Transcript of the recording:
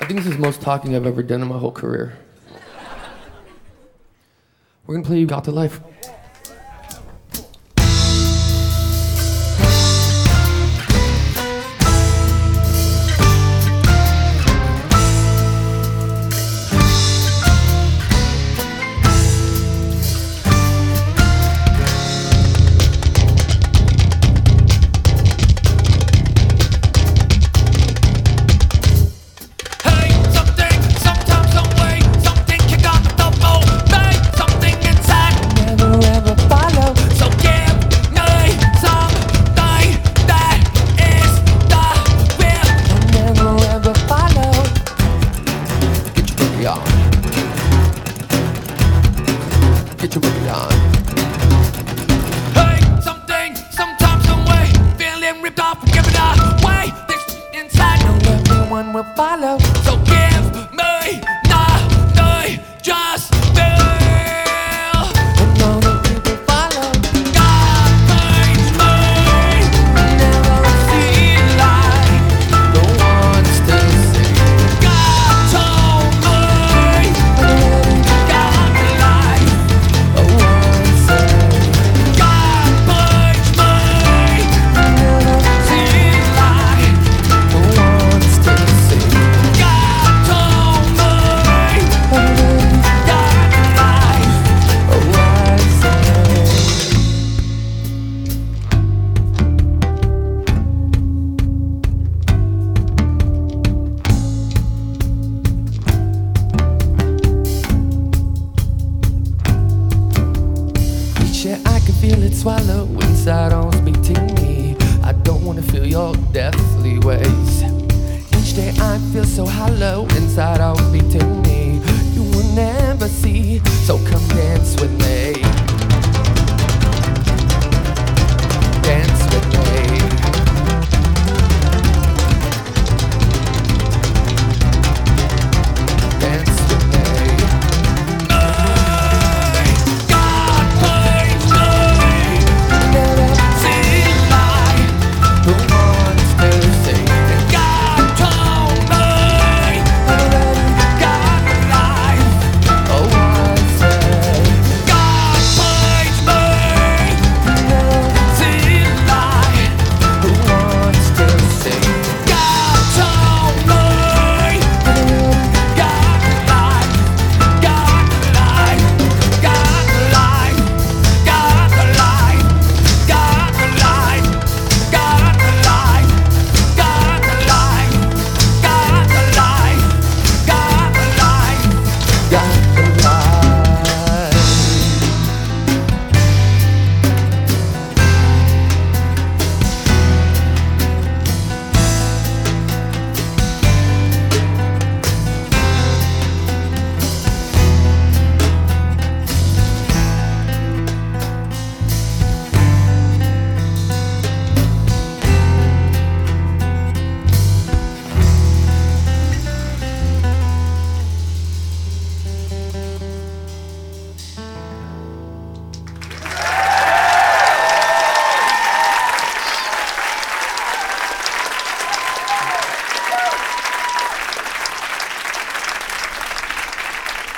I think this is the most talking I've ever done in my whole career. We're gonna play You Got the Life. Get your booty on. Hey, something, sometimes, some way, feeling ripped off, give it away. This inside, no everyone will follow. Swallow inside on beating me. I don't wanna feel your deathly ways. Each day I feel so hollow inside out